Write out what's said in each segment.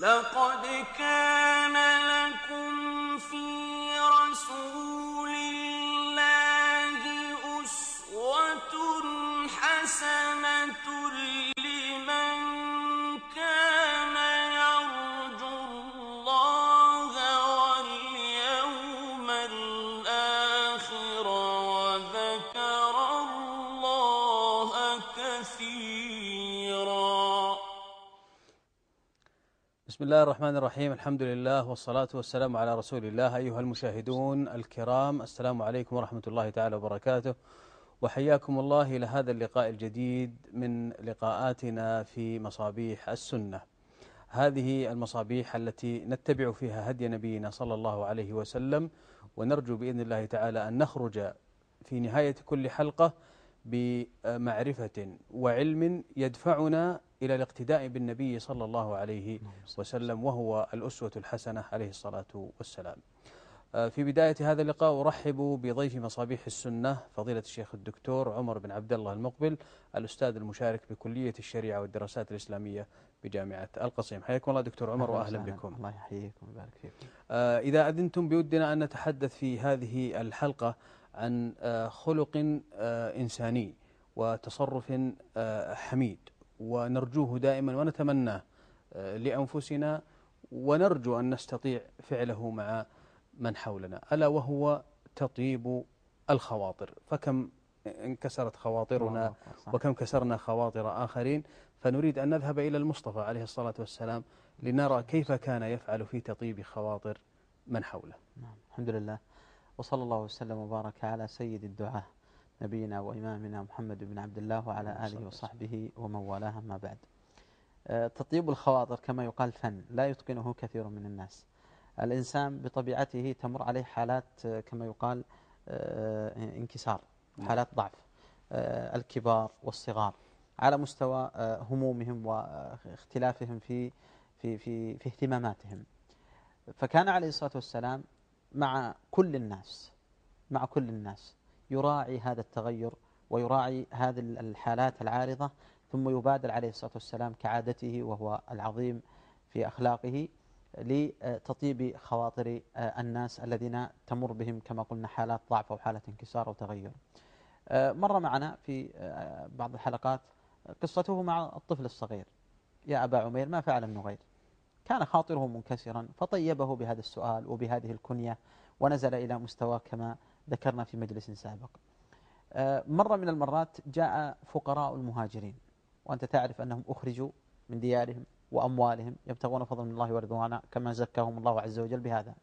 لقد كان لكم الله الرحمن الرحيم الحمد لله والصلاة والسلام على رسول الله أيها المشاهدون الكرام السلام عليكم ورحمة الله تعالى وبركاته وحياكم الله إلى هذا اللقاء الجديد من لقاءاتنا في مصابيح السنة هذه المصابيح التي نتبع فيها هدي نبينا صلى الله عليه وسلم ونرجو بإذن الله تعالى أن نخرج في نهاية كل حلقة بمعرفة وعلم يدفعنا إلى الاقتداء بالنبي صلى الله عليه وسلم وهو الأسوة الحسنة عليه الصلاة والسلام. آه، في بداية هذا اللقاء أرحب بضيف مصابيح السنة فضيلة الشيخ الدكتور عمر بن عبد الله المقبل الأستاذ المشارك بكلية الشريعة والدراسات الإسلامية بجامعة القصيم. حياكم الله دكتور عمر وأهلا. بكم. الله يحييكم ويبارك فيكم. آه، إذا أذنتم بودنا أن نتحدث في هذه الحلقة عن آه، خلق آه، إنساني وتصرف آه، حميد. ونرجوه دائما ونتمناه لأنفسنا ونرجو أن نستطيع فعله مع من حولنا ألا وهو تطيب الخواطر. فكم انكسرت خواطرنا. وكم كسرنا خواطر آخرين. فنريد أن نذهب إلى المصطفى عليه الصلاة والسلام لنرى كيف كان يفعل في تطيب خواطر من حوله. نعم الحمد لله. وصلى الله وسلم وبارك على سيد الدعاة نبينا وإمامنا محمد بن عبد الله وعلى آله. وصحبه ومن والاه أما بعد آه، تطيب الخواطر كما يقال فن لا يتقنه كثير من الناس الإنسان بطبيعته تمر عليه حالات آه، كما يقال آه، انكسار نعم. حالات ضعف الكبار والصغار على مستوى همومهم واختلافهم في في في في eهتماماتهم فكان عليه الصلاة والسلام مع كل الناس مع كل الناس. يراعي هذا التغير ويراعي هذه الحالات العارضة ثم يبادر عليه الصلاة والسلام كعادته وهو العظيم في أخلاقه لتطيب خواطر آه، الناس الذين تمر بهم كما قلنا حالات ضعف أو حالة انكسار أو تغير. آه، مر معنا في آه، بعض الحلقات قصته مع الطفل الصغير. يا أبا عمير ما فعل ابن غير كان خاطره منكسرا فطيبه بهذا السؤال وبهذه الكنية ونزل إلى مستوى كما ذكرنا في مجلس سابق. آه، مرة من المرات جاء فقراء المهاجرين وأنت تعرف أنهم أخرجوا من ديارهم وأموالهم يبتغون فضلا من الله ورضوانا كما زكاهم الله عز وجل بهذا.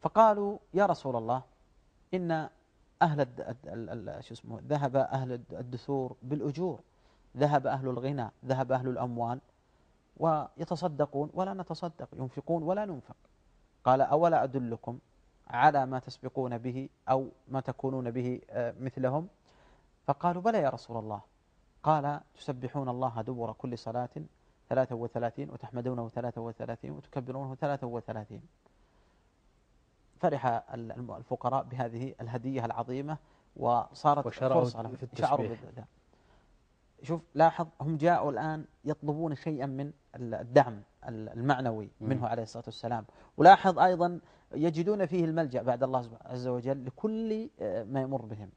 فقالوا يا رسول الله إن أهل شو اسمه ذهب أهل الد- الدثور بالأجور ذهب أهل الغنى ذهب أهل الأموال ويتصدقون ولا نتصدق ينفقون ولا ننفق قال أولا أدلكم على ما تسبقون به أو ما تكونون به آه، مثلهم فقالوا بلى يا رسول الله قال تسبحون الله دبر كل صلاة ثلاثة وثلاثين وتحمدونه ثلاثة وثلاثين وتكبرونه ثلاثة وثلاثين فرح ال- الم- الفقراء بهذه الهدية العظيمة وصارت وشرعوا فرصة. في التسبيح. شوف لاحظ هم جاءوا الآن يطلبون شيئا من ال- الدعم ال- المعنوي. منه عليه الصلاة والسلام. ولاحظ أيضا يجدون فيه الملجأ بعد الله عز وجل لكل آه، ما يمر بهم.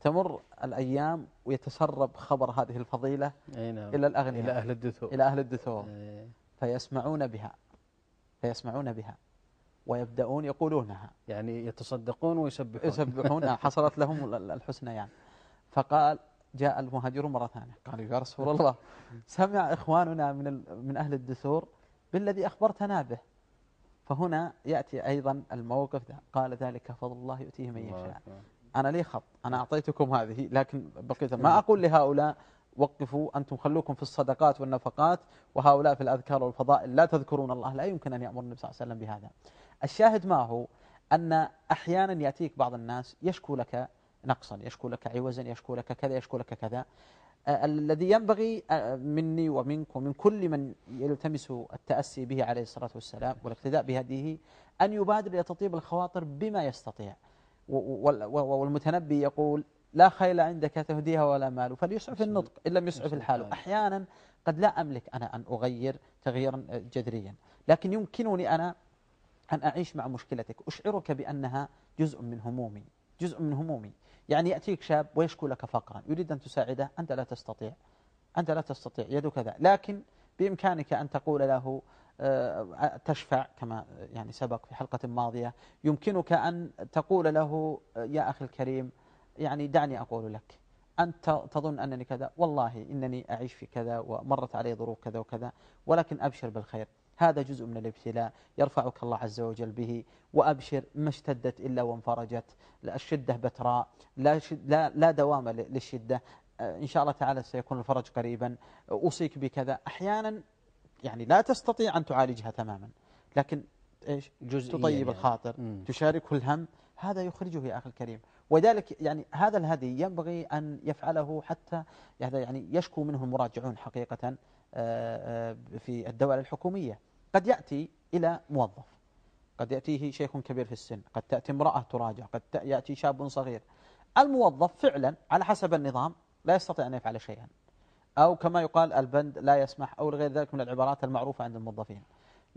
تمر الأيام ويتسرب خبر هذه الفضيلة نعم. إلى الأغنياء إلى أهل الدثور. إلى أهل الدثور. فيسمعون بها فيسمعون بها ويبدأون يقولونها. يعني يتصدقون ويسبحون. يسبحونها. حصلت لهم ال- الحسنى يعني فقال جاء المهاجرون مرة ثانية. قالوا يا رسول الله سمع إخواننا من من أهل الدثور بالذي أخبرتنا به. فهنا يأتي أيضا الموقف ده قال ذلك فضل الله يؤتيه من يشاء. أنا لي خط أنا أعطيتكم هذه لكن بقيت ما أقول لهؤلاء وقفوا أنتم خلوكم في الصدقات والنفقات وهؤلاء في الأذكار والفضائل لا تذكرون الله لا يمكن أن يأمر النبي صلى الله عليه وسلم بهذا. الشاهد ما هو؟ أن أحيانا يأتيك بعض الناس يشكو لك نقصا يشكو لك عوزا يشكو لك كذا يشكو لك كذا. آه، الذي ينبغي آه، مني ومنك ومن كل من يلتمس التأسي به عليه الصلاة والسلام والاقتداء بهديه أن يبادر إلى تطيب الخواطر بما يستطيع. والمتنبي يقول لا خيل عندك تهديها ولا مال فليسعف النطق إن لم يسعف الحال. الحال. أحيانا قد لا أملك أنا أن أغير تغييرا جذريا. لكن يمكنني أنا أن أعيش مع مشكلتك. أشعرك بأنها جزء من همومي جزء من همومي. يعني يأتيك شاب ويشكو لك فقرا يريد أن تساعده أنت لا تستطيع أنت لا تستطيع يدك ذا. لكن بإمكانك أن تقول له آه، تشفع كما يعني سبق في حلقة ماضية يمكنك أن تقول له آه، يا أخي الكريم يعني دعني أقول لك أنت تظن أنني كذا؟ والله إنني أعيش في كذا ومرت علي ظروف كذا وكذا ولكن أبشر بالخير. هذا جزء من الابتلاء يرفعك الله عز وجل به وأبشر ما اشتدت إلا وانفرجت. لا الشدة بتراء لا, لا, لا دوام للشدة. آه، إن شاء الله تعالى سيكون الفرج قريبا. أوصيك بكذا. أحيانا يعني لا تستطيع أن تعالجها تماما لكن إيش؟ تطيب يعني. الخاطر مم. تشاركه الهم. هذا يخرجه يا أخي الكريم. وذلك يعني هذا الهدي ينبغي أن يفعله حتى هذا يعني يشكو منه المراجعون حقيقة. في الدوائر الحكومية. قد يأتي إلى موظف. قد يأتيه شيخ كبير في السن. قد تأتي امرأة تراجع. قد يأتي شاب صغير. الموظف فعلا على حسب النظام لا يستطيع أن يفعل شيئا. أو كما يقال البند لا يسمح أو غير ذلك من العبارات المعروفة عند الموظفين.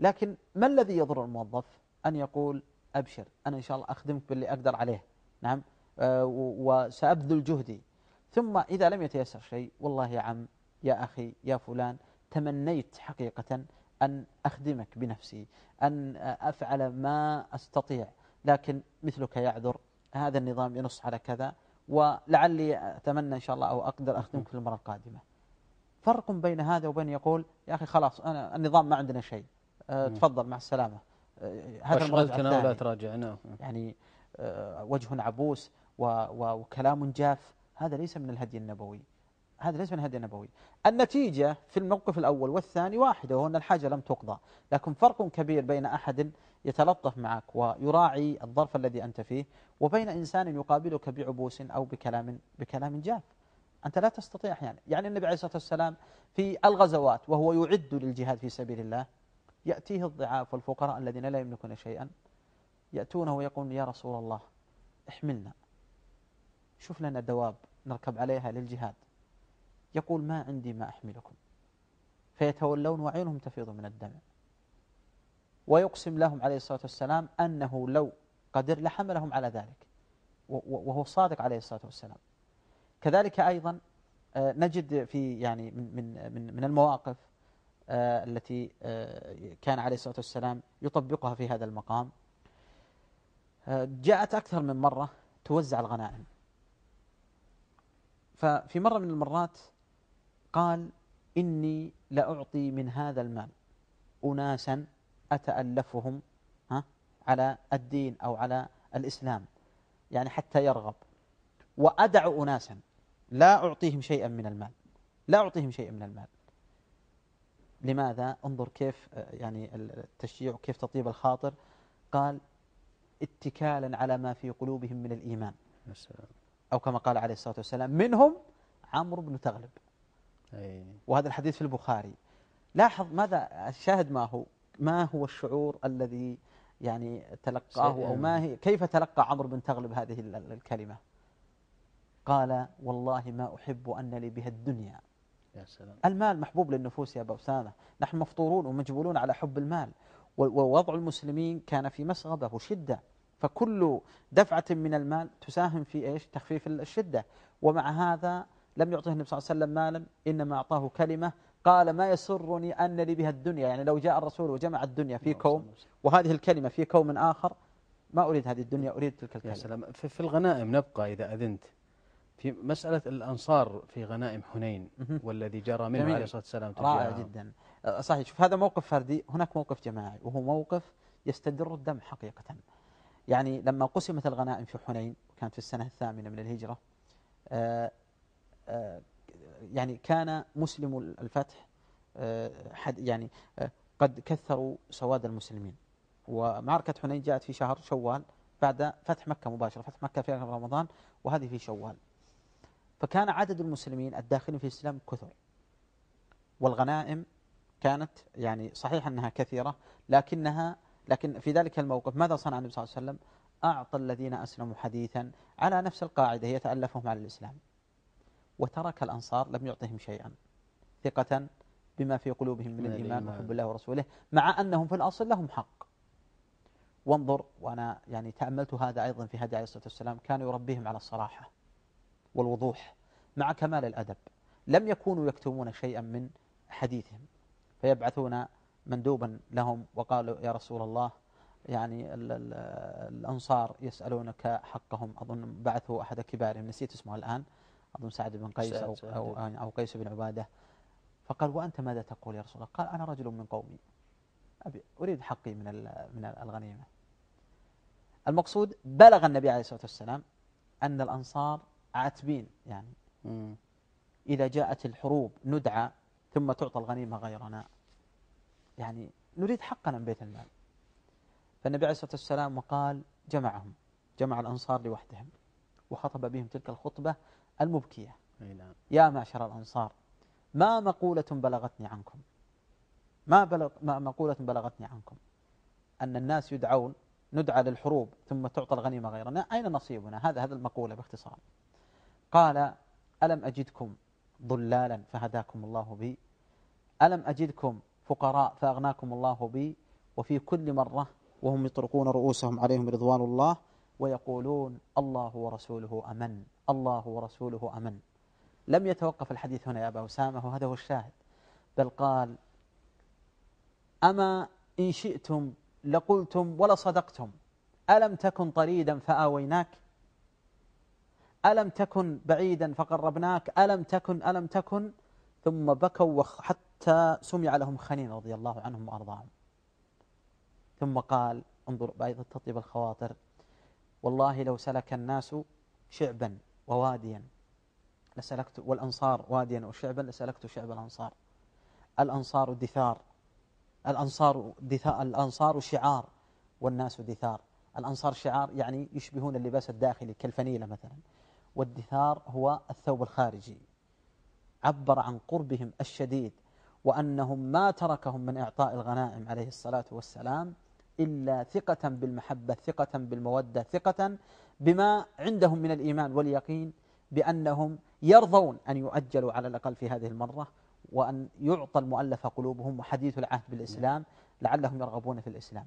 لكن ما الذي يضر الموظف؟ أن يقول أبشر. أنا إن شاء الله أخدمك باللي أقدر عليه. نعم؟ آه، وسأبذل جهدي. ثم إذا لم يتيسر شيء والله يا عم يا أخي يا فلان تمنيت حقيقة أن أخدمك بنفسي أن أفعل ما أستطيع لكن مثلك يعذر هذا النظام ينص على كذا ولعلي أتمنى إن شاء الله أو أقدر أخدمك في المرة القادمة. فرق بين هذا وبين يقول يا أخي خلاص أنا النظام ما عندنا شيء. أه مم. تفضل مع السلامة. أه هذا أشغلتنا ولا. تراجعنا يعني آه، وجه عبوس وكلام جاف هذا ليس من الهدي النبوي. هذا ليس من الهدي النبوي النتيجة في الموقف الأول والثاني واحدة وهو أن الحاجة لم تقضى. لكن فرق كبير بين أحد يتلطف معك ويراعي الظرف الذي أنت فيه وبين إنسان يقابلك بعبوس أو بكلام بكلام جاف. أنت لا تستطيع أحيانا يعني النبي عليه الصلاة والسلام في الغزوات وهو يعد للجهاد في سبيل الله يأتيه الضعاف والفقراء الذين لا يملكون شيئا يأتونه ويقولون يا رسول الله احملنا. شوف لنا دواب نركب عليها للجهاد. يقول ما عندي ما أحملكم. فيتولون وعينهم تفيض من الدمع. ويقسم لهم عليه الصلاة والسلام أنه لو قدر لحملهم على ذلك. وهو صادق عليه الصلاة والسلام. كذلك أيضا آه، نجد في يعني من من من من المواقف آه، التي آه، كان عليه الصلاة والسلام يطبقها في هذا المقام. جاءت أكثر من مرة توزع الغنائم. ففي مرة من المرات قال إني لأعطي من هذا المال. أناسا أتألفهم ها على الدين أو على الإسلام يعني حتى يرغب. وأدع أناسا لا أعطيهم شيئا من المال. لا أعطيهم شيئا من المال. لماذا؟ انظر كيف يعني التشجيع وكيف تطيب الخاطر. قال اتكالا على ما في قلوبهم من الإيمان. سلام أو كما قال عليه الصلاة والسلام منهم عمرو بن تغلب. وهذا الحديث في البخاري. لاحظ ماذا الشاهد ما هو؟ ما هو الشعور الذي يعني تلقاه أو ما هي؟ كيف تلقى عمرو بن تغلب هذه ال- ال- الكلمة؟ قال والله ما أحب أن لي بها الدنيا. يا سلام. المال محبوب للنفوس يا أبا أسامة. نحن مفطورون ومجبولون على حب المال. ووضع المسلمين كان في مسغبة وشدة. فكل دفعة من المال تساهم في إيش؟ تخفيف الشدة. ومع هذا لم يعطه النبي صلى الله عليه وسلم مالا إنما أعطاه كلمة قال ما يسرني أن لي بها الدنيا. يعني لو جاء الرسول وجمع الدنيا في كوم وهذه الكلمة في كوم آخر ما أريد هذه الدنيا أريد تلك يا الكلمة. سلام. في, الغنائم نبقى إذا أذنت. في مسألة الأنصار في غنائم حنين. والذي جرى منه. عليه الصلاة والسلام رائع. جدا. أه، صحيح. شوف هذا موقف فردي هناك موقف جماعي وهو موقف يستدر الدم حقيقة. يعني لما قسمت الغنائم في حنين كانت في السنة الثامنة من الهجرة آه، يعني كان مسلم الفتح آه، حد يعني آه، قد كثروا سواد المسلمين. ومعركة حنين جاءت في شهر شوال بعد فتح مكة مباشرة فتح مكة في رمضان وهذه في شوال. فكان عدد المسلمين الداخلين في الإسلام كثر. والغنائم كانت يعني صحيح أنها كثيرة لكنها لكن في ذلك الموقف ماذا صنع النبي صلى الله عليه وسلم؟ أعطى الذين أسلموا حديثا على نفس القاعدة يتألفهم على الإسلام. وترك الأنصار لم يعطهم شيئا. ثقة بما في قلوبهم من, الإيمان وحب الله ورسوله مع أنهم في الأصل لهم حق. وانظر وأنا يعني تأملت هذا أيضا في هدي عليه الصلاة والسلام كان يربيهم على الصراحة والوضوح مع كمال الأدب. لم يكونوا يكتمون شيئا من حديثهم. فيبعثون مندوبا لهم وقالوا يا رسول الله. يعني ال ال الأنصار يسألونك حقهم. أظن بعثوا أحد كبارهم نسيت اسمه الآن. أظن سعد بن قيس أو, أو, أو قيس بن عبادة. فقال وأنت ماذا تقول يا رسول الله؟ قال أنا رجل من قومي. أبي أريد حقي من من الغنيمة. المقصود بلغ النبي عليه الصلاة والسلام أن الأنصار عاتبين يعني إذا جاءت الحروب ندعى ثم تعطى الغنيمة غيرنا. يعني نريد حقنا من بيت المال. فالنبي عليه الصلاة والسلام وقال جمعهم جمع الأنصار لوحدهم. وخطب بهم تلك الخطبة المبكية. نعم. يا معشر الأنصار ما مقولة بلغتني عنكم؟ ما, بلغ ما مقولة بلغتني عنكم؟ أن الناس يدعون ندعى للحروب ثم تعطى الغنيمة غيرنا. أين نصيبنا؟ هذا هذا المقولة باختصار. قال ألم أجدكم ضلالا فهداكم الله بي؟ ألم أجدكم فقراء فأغناكم الله بي؟ وفي كل مرة وهم يطرقون رؤوسهم عليهم رضوان الله ويقولون الله ورسوله أمن الله ورسوله أمن. لم يتوقف الحديث هنا يا أبا أسامة وهذا هو الشاهد. بل قال أما إن شئتم لقلتم ولا صدقتم ألم تكن طريدا فآويناك؟ ألم تكن بعيدا فقربناك؟ ألم تكن ألم تكن؟ ثم بكوا حتى سمع لهم خنين رضي الله عنهم وأرضاهم. ثم قال انظر بأيضا تطيب الخواطر. والله لو سلك الناس شعبا وواديا لسلكت والأنصار واديا وشعبا لسلكت شعب الأنصار. الأنصار دثار. الأنصار دثار الأنصار شعار والناس دثار. الأنصار شعار يعني يشبهون اللباس الداخلي كالفنيلة مثلا. والدثار هو الثوب الخارجي. عبر عن قربهم الشديد وأنهم ما تركهم من إعطاء الغنائم عليه الصلاة والسلام إلا ثقة بالمحبة ثقة بالمودة ثقة بما عندهم من الإيمان واليقين بأنهم يرضون أن يؤجلوا على الأقل في هذه المرة وأن يعطى المؤلف قلوبهم وحديث العهد بالإسلام لعلهم يرغبون في الإسلام.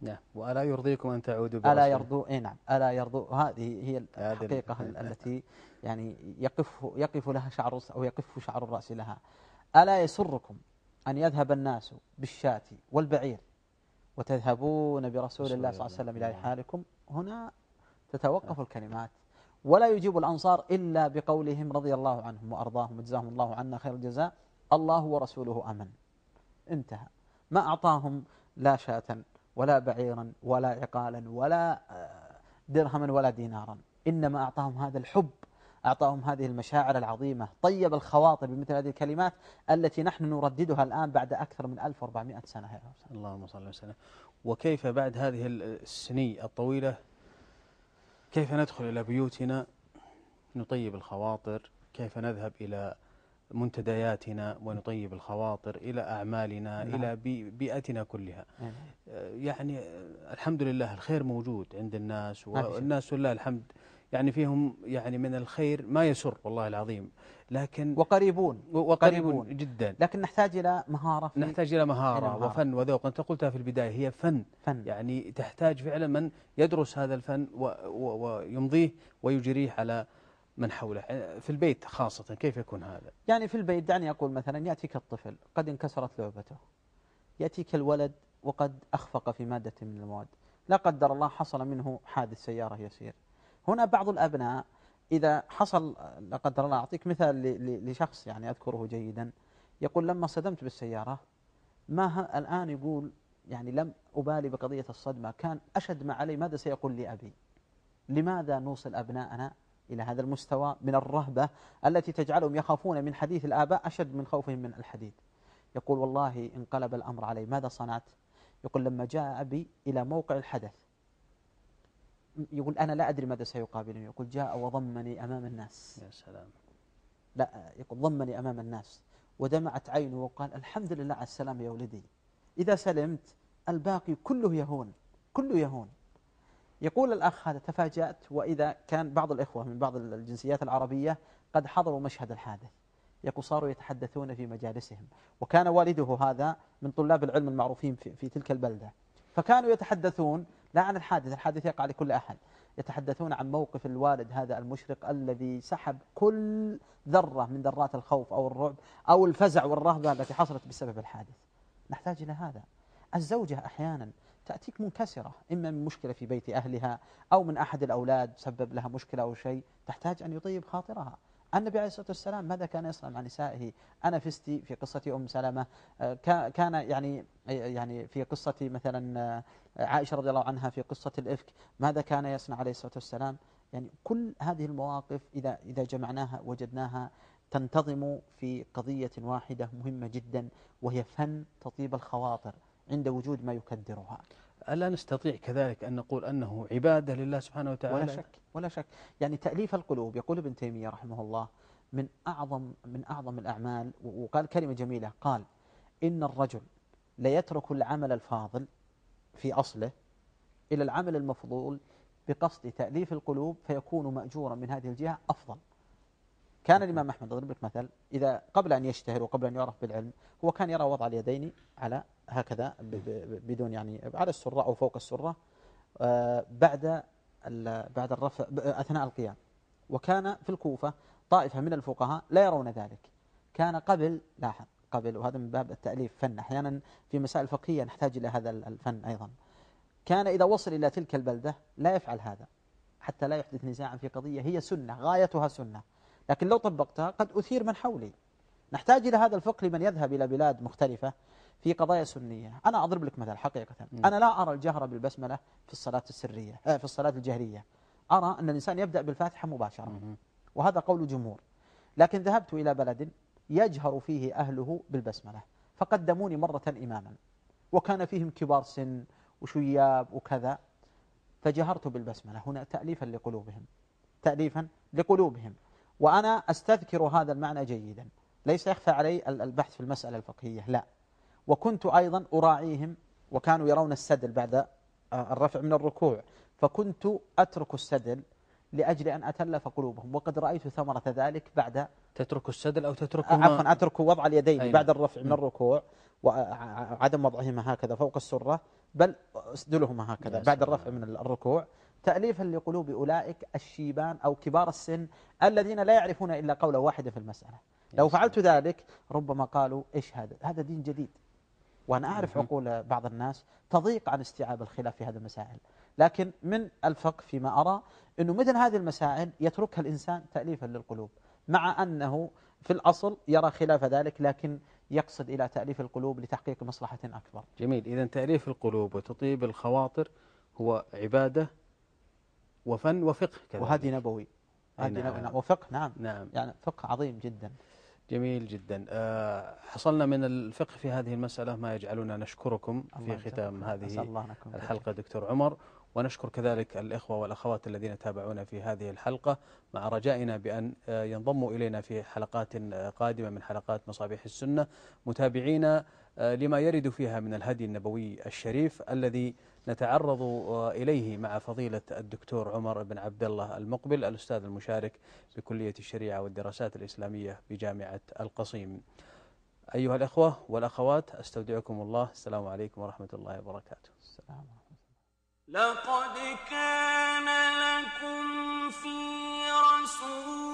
نعم. وألا يرضيكم أن تعودوا برسول ألا يرضوا إيه نعم. ألا يرضوا. هذه هي الحقيقة التي يعني يقف يقف لها شعر أو يقف شعر الرأس لها. ألا يسركم أن يذهب الناس بالشاة والبعير وتذهبون برسول الله صلى الله عليه وسلم إلى حالكم. هنا تتوقف الكلمات. ولا يجيب الأنصار إلا بقولهم رضي الله عنهم وأرضاهم وجزاهم الله عنا خير الجزاء. الله ورسوله أمن. انتهى. ما أعطاهم لا شاة ولا بعيرا ولا عقالا ولا آه، درهما ولا دينارا. إنما أعطاهم هذا الحب. أعطاهم هذه المشاعر العظيمة. طيب الخواطر بمثل هذه الكلمات التي نحن نرددها الآن بعد أكثر من 1400 سنة. اللهم صل وسلم. وكيف بعد هذه السني الطويلة كيف ندخل إلى بيوتنا نطيب الخواطر؟ كيف نذهب إلى منتدياتنا ونطيب الخواطر؟ إلى أعمالنا؟ نعم. إلى بيئتنا كلها. نعم. يعني الحمد لله الخير موجود عند الناس والناس لله الحمد يعني فيهم يعني من الخير ما يسر والله العظيم. لكن وقريبون. وقريبون جدا. لكن نحتاج إلى مهارة نحتاج إلى مهارة, مهارة. وفن وذوق. أنت قلتها في البداية هي فن, فن. يعني تحتاج فعلا من يدرس هذا الفن ويمضيه ويجريه على من حوله. في البيت خاصة كيف يكون هذا؟ يعني في البيت دعني أقول مثلا يأتيك الطفل قد انكسرت لعبته. يأتيك الولد وقد أخفق في مادة من المواد. لا قدر الله حصل منه حادث سيارة يسير. هنا بعض الأبناء إذا حصل لا قدر الله أعطيك مثال لشخص يعني أذكره جيدا يقول لما صدمت بالسيارة ما الآن يقول يعني لم أبالي بقضية الصدمة كان أشد ما علي ماذا سيقول لي أبي؟ لماذا نوصل أبناءنا إلى هذا المستوى من الرهبة التي تجعلهم يخافون من حديث الآباء أشد من خوفهم من الحديث يقول والله انقلب الأمر علي ماذا صنعت؟ يقول لما جاء أبي إلى موقع الحدث يقول أنا لا أدري ماذا سيقابلني. يقول جاء وضمني أمام الناس. يا سلام. لا يقول ضمني أمام الناس. ودمعت عينه وقال الحمد لله على السلام يا ولدي. إذا سلمت الباقي كله يهون كله يهون. يقول الأخ هذا تفاجأت وإذا كان بعض الإخوة من بعض الجنسيات العربية قد حضروا مشهد الحادث. يقول صاروا يتحدثون في مجالسهم. وكان والده هذا من طلاب العلم المعروفين في, في تلك البلدة. فكانوا يتحدثون لا عن الحادث الحادث يقع لكل أحد. يتحدثون عن موقف الوالد هذا المشرق الذي سحب كل ذرة من ذرات الخوف أو الرعب أو الفزع والرهبة التي حصلت بسبب الحادث. نحتاج إلى هذا. الزوجة أحيانا تأتيك منكسرة إما من مشكلة في بيت أهلها أو من أحد الأولاد سبب لها مشكلة أو شيء تحتاج أن يطيب خاطرها. النبي عليه الصلاة والسلام ماذا كان يصنع مع نسائه؟ أنا فستي في قصة أم سلمة. آه، كان يعني يعني في قصة مثلا آه، عائشة رضي الله عنها في قصة الإفك ماذا كان يصنع عليه الصلاة والسلام؟ يعني كل هذه المواقف إذا إذا جمعناها وجدناها تنتظم في قضية واحدة مهمة جدا وهي فن تطيب الخواطر عند وجود ما يكدرها. ألا نستطيع كذلك أن نقول أنه عبادة لله سبحانه وتعالى؟ ولا شك ولا شك. يعني تأليف القلوب يقول ابن تيمية رحمه الله من أعظم من أعظم الأعمال وقال كلمة جميلة قال إن الرجل ليترك العمل الفاضل في أصله إلى العمل المفضول بقصد تأليف القلوب فيكون مأجورا من هذه الجهة أفضل. كان الإمام أحمد أضرب لك مثل إذا قبل أن يشتهر وقبل أن يعرف بالعلم هو كان يرى وضع اليدين على هكذا بدون يعني على السرة أو فوق السرة آه، بعد بعد الرفع أثناء القيام. وكان في الكوفة طائفة من الفقهاء لا يرون ذلك. كان قبل لاحظ قبل وهذا من باب التأليف فن أحيانا في مسائل فقهية نحتاج إلى هذا الفن أيضا. كان إذا وصل إلى تلك البلدة لا يفعل هذا حتى لا يحدث نزاعا في قضية هي سنة غايتها سنة. لكن لو طبقتها قد أثير من حولي. نحتاج إلى هذا الفقه لمن يذهب إلى بلاد مختلفة في قضايا سنية. أنا أضرب لك مثال حقيقة. أنا لا أرى الجهر بالبسملة في الصلاة السرية آه، في الصلاة الجهرية. أرى أن الإنسان يبدأ بالفاتحة مباشرة. وهذا قول جمهور. لكن ذهبت إلى بلد يجهر فيه أهله بالبسملة فقدموني مرة إماما. وكان فيهم كبار سن وشياب وكذا فجهرت بالبسملة. هنا تأليفا لقلوبهم. تأليفا لقلوبهم. وأنا أستذكر هذا المعنى جيدا. ليس يخفى علي البحث في المسألة الفقهية لا. وكنت أيضا أراعيهم وكانوا يرون السدل بعد آه، الرفع من الركوع. فكنت أترك السدل لأجل أن أتلف قلوبهم وقد رأيت ثمرة ذلك بعد تترك السدل أو تترك آه، عفوا أترك وضع اليدين أين. بعد الرفع من الركوع وعدم وضعهما هكذا فوق السرة بل أسدلهما هكذا بعد الرفع من الركوع. تأليفا لقلوب أولئك الشيبان أو كبار السن الذين لا يعرفون إلا قولا واحدا في المسألة. لو فعلت ذلك ربما قالوا إيش هذا؟ هذا دين جديد. وأنا أعرف عقول بعض الناس تضيق عن استيعاب الخلاف في هذه المسائل. لكن من الفقه فيما أرى أنه مثل هذه المسائل يتركها الإنسان تأليفا للقلوب مع أنه في الأصل يرى خلاف ذلك لكن يقصد إلى تأليف القلوب لتحقيق مصلحة أكبر. جميل. إذا تأليف القلوب وتطيب الخواطر هو عبادة وفن وفقه كذلك. وهدي نبوي. هدي نعم. نبوي. وفقه نعم. نعم. يعني فقه عظيم جدا. جميل جدا. آه، حصلنا من الفقه في هذه المسألة ما يجعلنا نشكركم في ختام هذه الحلقة دكتور عمر. ونشكر كذلك الإخوة والأخوات الذين تابعونا في هذه الحلقة مع رجائنا بأن آه، ينضموا إلينا في حلقات آه، قادمة من حلقات مصابيح السنة متابعين لما يرد فيها من الهدي النبوي الشريف الذي نتعرض إليه مع فضيلة الدكتور عمر بن عبد الله المقبل الأستاذ المشارك بكلية الشريعة والدراسات الإسلامية بجامعة القصيم. أيها الأخوة والأخوات أستودعكم الله. السلام عليكم ورحمة الله وبركاته. السلام لقد كان لكم في رسول